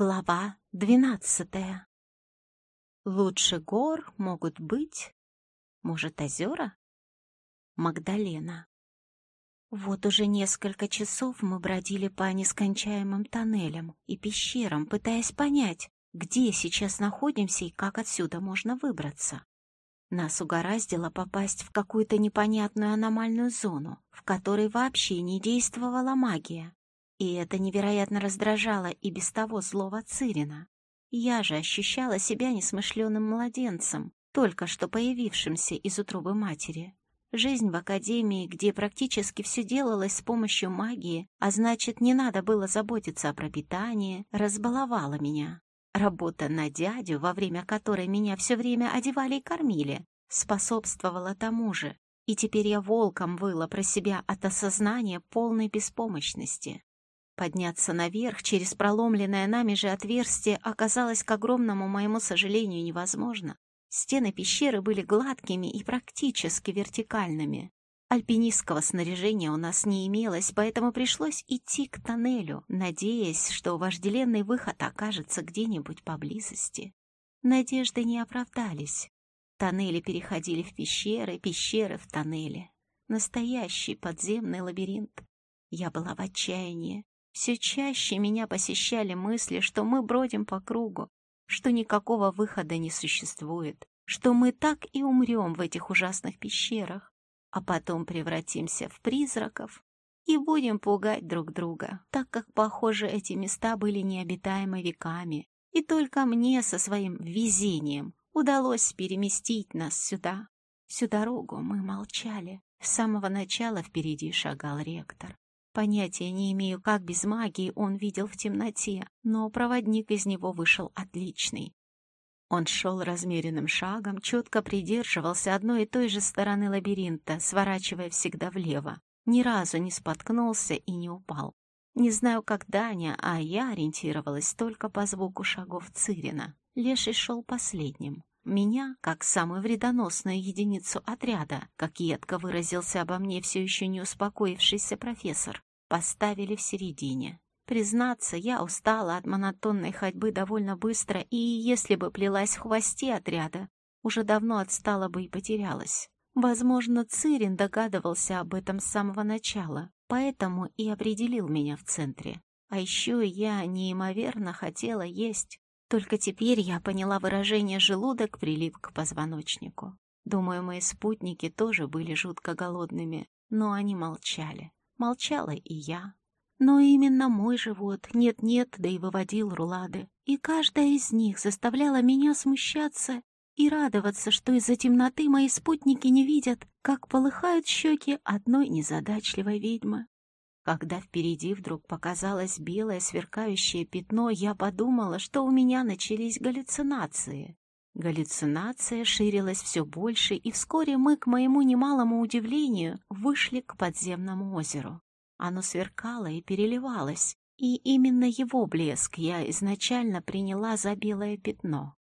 Глава двенадцатая. Лучше гор могут быть, может, озера? Магдалена. Вот уже несколько часов мы бродили по нескончаемым тоннелям и пещерам, пытаясь понять, где сейчас находимся и как отсюда можно выбраться. Нас угораздило попасть в какую-то непонятную аномальную зону, в которой вообще не действовала магия. И это невероятно раздражало и без того злого Цирина. Я же ощущала себя несмышленым младенцем, только что появившимся из утробы матери. Жизнь в академии, где практически все делалось с помощью магии, а значит, не надо было заботиться о пропитании, разбаловала меня. Работа на дядю, во время которой меня все время одевали и кормили, способствовала тому же, и теперь я волком выла про себя от осознания полной беспомощности. Подняться наверх через проломленное нами же отверстие оказалось, к огромному моему сожалению, невозможно. Стены пещеры были гладкими и практически вертикальными. Альпинистского снаряжения у нас не имелось, поэтому пришлось идти к тоннелю, надеясь, что вожделенный выход окажется где-нибудь поблизости. Надежды не оправдались. Тоннели переходили в пещеры, пещеры в тоннели. Настоящий подземный лабиринт. Я была в отчаянии. Все чаще меня посещали мысли, что мы бродим по кругу, что никакого выхода не существует, что мы так и умрем в этих ужасных пещерах, а потом превратимся в призраков и будем пугать друг друга, так как, похоже, эти места были необитаемы веками, и только мне со своим везением удалось переместить нас сюда. Всю дорогу мы молчали. С самого начала впереди шагал ректор. Понятия не имею, как без магии он видел в темноте, но проводник из него вышел отличный. Он шел размеренным шагом, четко придерживался одной и той же стороны лабиринта, сворачивая всегда влево. Ни разу не споткнулся и не упал. Не знаю, как Даня, а я ориентировалась только по звуку шагов Цирина. Леший шел последним. Меня, как самую вредоносную единицу отряда, как едко выразился обо мне все еще не успокоившийся профессор, поставили в середине. Признаться, я устала от монотонной ходьбы довольно быстро, и если бы плелась в хвосте отряда, уже давно отстала бы и потерялась. Возможно, Цирин догадывался об этом с самого начала, поэтому и определил меня в центре. А еще я неимоверно хотела есть. Только теперь я поняла выражение «желудок прилип к позвоночнику». Думаю, мои спутники тоже были жутко голодными, но они молчали. Молчала и я. Но именно мой живот нет-нет, да и выводил рулады. И каждая из них заставляла меня смущаться и радоваться, что из-за темноты мои спутники не видят, как полыхают щеки одной незадачливой ведьмы. Когда впереди вдруг показалось белое сверкающее пятно, я подумала, что у меня начались галлюцинации. Галлюцинация ширилась все больше, и вскоре мы, к моему немалому удивлению, вышли к подземному озеру. Оно сверкало и переливалось, и именно его блеск я изначально приняла за белое пятно.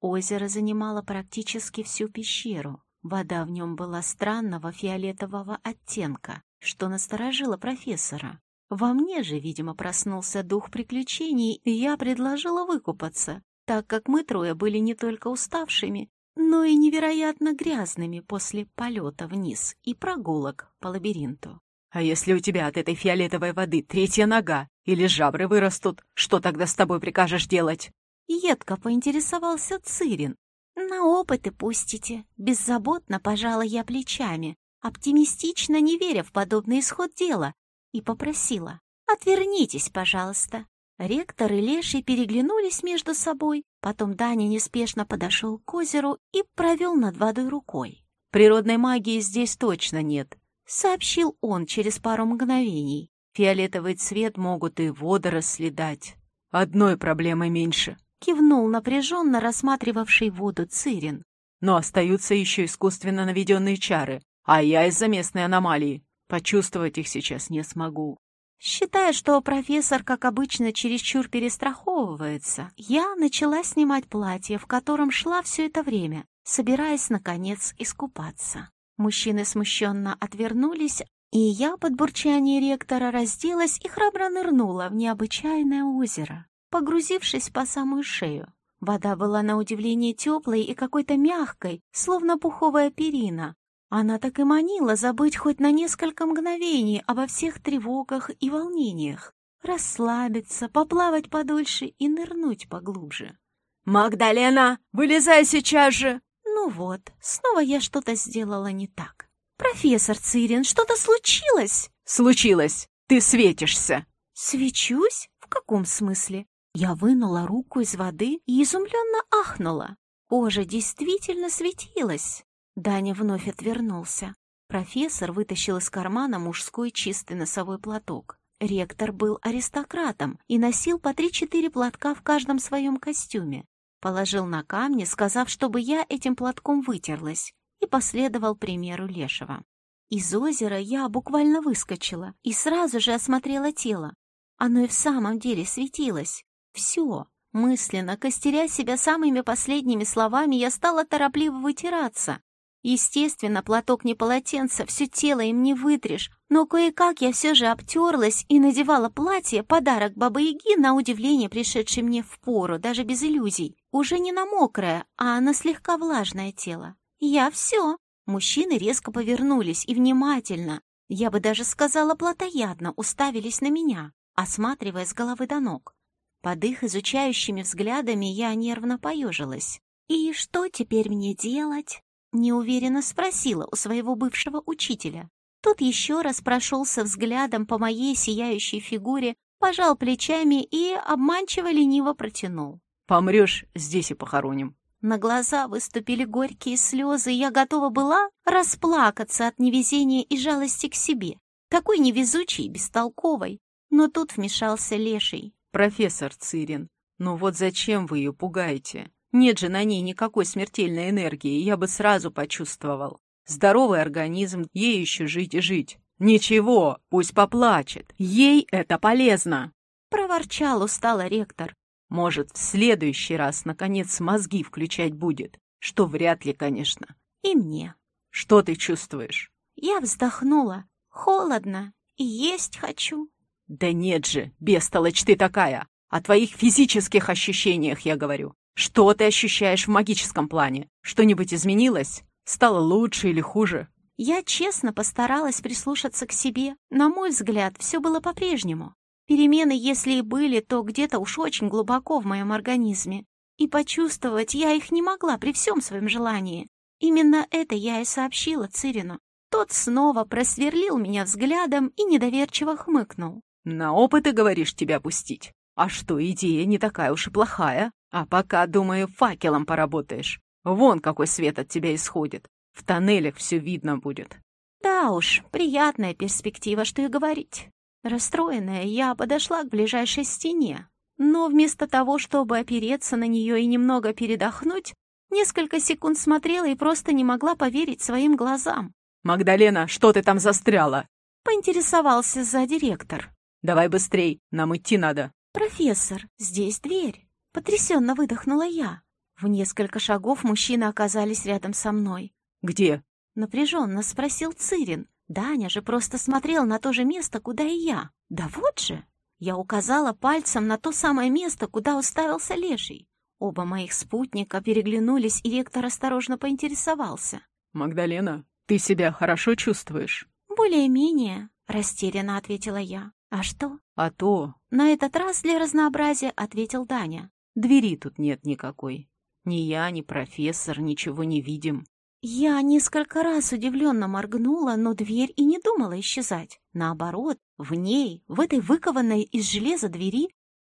Озеро занимало практически всю пещеру. Вода в нем была странного фиолетового оттенка, что насторожило профессора. Во мне же, видимо, проснулся дух приключений, и я предложила выкупаться, так как мы трое были не только уставшими, но и невероятно грязными после полета вниз и прогулок по лабиринту. «А если у тебя от этой фиолетовой воды третья нога или жабры вырастут, что тогда с тобой прикажешь делать?» Едко поинтересовался Цирин. «На опыты пустите». Беззаботно пожала я плечами, оптимистично не веря в подобный исход дела, и попросила. «Отвернитесь, пожалуйста». Ректор и Леший переглянулись между собой, потом Даня неспешно подошел к озеру и провел над водой рукой. «Природной магии здесь точно нет», — сообщил он через пару мгновений. «Фиолетовый цвет могут и водоросли дать. Одной проблемой меньше», — кивнул напряженно рассматривавший воду Цирин. «Но остаются еще искусственно наведенные чары, а я из-за местной аномалии. Почувствовать их сейчас не смогу». Считая, что профессор, как обычно, чересчур перестраховывается, я начала снимать платье, в котором шла все это время, собираясь, наконец, искупаться. Мужчины смущенно отвернулись, и я под бурчание ректора разделась и храбро нырнула в необычайное озеро. погрузившись по самую шею. Вода была на удивление теплой и какой-то мягкой, словно пуховая перина. Она так и манила забыть хоть на несколько мгновений обо всех тревогах и волнениях, расслабиться, поплавать подольше и нырнуть поглубже. «Магдалена, вылезай сейчас же!» Ну вот, снова я что-то сделала не так. «Профессор Цирин, что-то случилось?» «Случилось! Ты светишься!» «Свечусь? В каком смысле?» Я вынула руку из воды и изумленно ахнула. Кожа действительно светилась. Даня вновь отвернулся. Профессор вытащил из кармана мужской чистый носовой платок. Ректор был аристократом и носил по три-четыре платка в каждом своем костюме. Положил на камни, сказав, чтобы я этим платком вытерлась, и последовал примеру Лешего. Из озера я буквально выскочила и сразу же осмотрела тело. Оно и в самом деле светилось. Все. Мысленно, костеря себя самыми последними словами, я стала торопливо вытираться. Естественно, платок не полотенце, все тело им не вытрешь, но кое-как я все же обтерлась и надевала платье, подарок Бабы-Яги, на удивление пришедший мне в пору, даже без иллюзий, уже не на мокрое, а на слегка влажное тело. Я все. Мужчины резко повернулись и внимательно, я бы даже сказала плотоядно, уставились на меня, осматривая с головы до ног. Под их изучающими взглядами я нервно поежилась. «И что теперь мне делать?» — неуверенно спросила у своего бывшего учителя. Тот еще раз прошелся взглядом по моей сияющей фигуре, пожал плечами и обманчиво лениво протянул. «Помрешь, здесь и похороним». На глаза выступили горькие слезы, и я готова была расплакаться от невезения и жалости к себе. Такой невезучий и бестолковой. Но тут вмешался Леший. «Профессор Цирин, ну вот зачем вы ее пугаете? Нет же на ней никакой смертельной энергии, я бы сразу почувствовал. Здоровый организм, ей еще жить и жить. Ничего, пусть поплачет, ей это полезно!» Проворчал устало ректор. «Может, в следующий раз, наконец, мозги включать будет, что вряд ли, конечно. И мне. Что ты чувствуешь?» Я вздохнула. Холодно и есть хочу. «Да нет же, бестолочь ты такая! О твоих физических ощущениях я говорю. Что ты ощущаешь в магическом плане? Что-нибудь изменилось? Стало лучше или хуже?» Я честно постаралась прислушаться к себе. На мой взгляд, все было по-прежнему. Перемены, если и были, то где-то уж очень глубоко в моем организме. И почувствовать я их не могла при всем своем желании. Именно это я и сообщила Цирину. Тот снова просверлил меня взглядом и недоверчиво хмыкнул. На опыты, говоришь, тебя пустить? А что, идея не такая уж и плохая. А пока, думаю, факелом поработаешь. Вон какой свет от тебя исходит. В тоннелях все видно будет. Да уж, приятная перспектива, что и говорить. Расстроенная, я подошла к ближайшей стене. Но вместо того, чтобы опереться на нее и немного передохнуть, несколько секунд смотрела и просто не могла поверить своим глазам. «Магдалена, что ты там застряла?» — поинтересовался за директор. «Давай быстрей, нам идти надо». «Профессор, здесь дверь!» — потрясенно выдохнула я. В несколько шагов мужчины оказались рядом со мной. «Где?» — напряженно спросил Цирин. Даня же просто смотрел на то же место, куда и я. «Да вот же!» Я указала пальцем на то самое место, куда уставился Леший. Оба моих спутника переглянулись, и ректор осторожно поинтересовался. «Магдалена, ты себя хорошо чувствуешь?» «Более-менее», — растерянно ответила я. «А что?» «А то...» На этот раз для разнообразия ответил Даня. «Двери тут нет никакой. Ни я, ни профессор ничего не видим». Я несколько раз удивленно моргнула, но дверь и не думала исчезать. Наоборот, в ней, в этой выкованной из железа двери,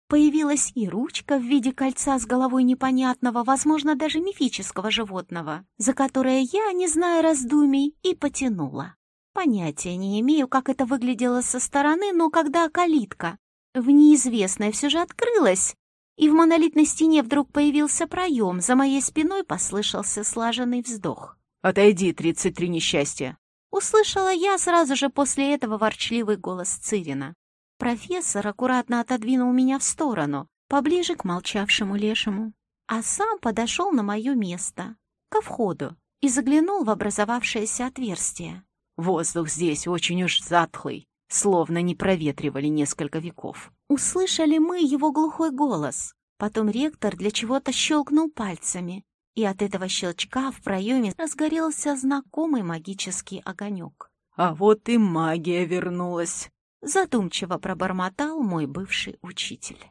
появилась и ручка в виде кольца с головой непонятного, возможно, даже мифического животного, за которое я, не зная раздумий, и потянула. Понятия не имею, как это выглядело со стороны, но когда калитка в неизвестное все же открылась, и в монолитной стене вдруг появился проем, за моей спиной послышался слаженный вздох. «Отойди, тридцать три несчастья!» Услышала я сразу же после этого ворчливый голос Цирина. Профессор аккуратно отодвинул меня в сторону, поближе к молчавшему лешему, а сам подошел на мое место, ко входу, и заглянул в образовавшееся отверстие. Воздух здесь очень уж затхлый, словно не проветривали несколько веков. Услышали мы его глухой голос. Потом ректор для чего-то щелкнул пальцами, и от этого щелчка в проеме разгорелся знакомый магический огонек. «А вот и магия вернулась!» Задумчиво пробормотал мой бывший учитель.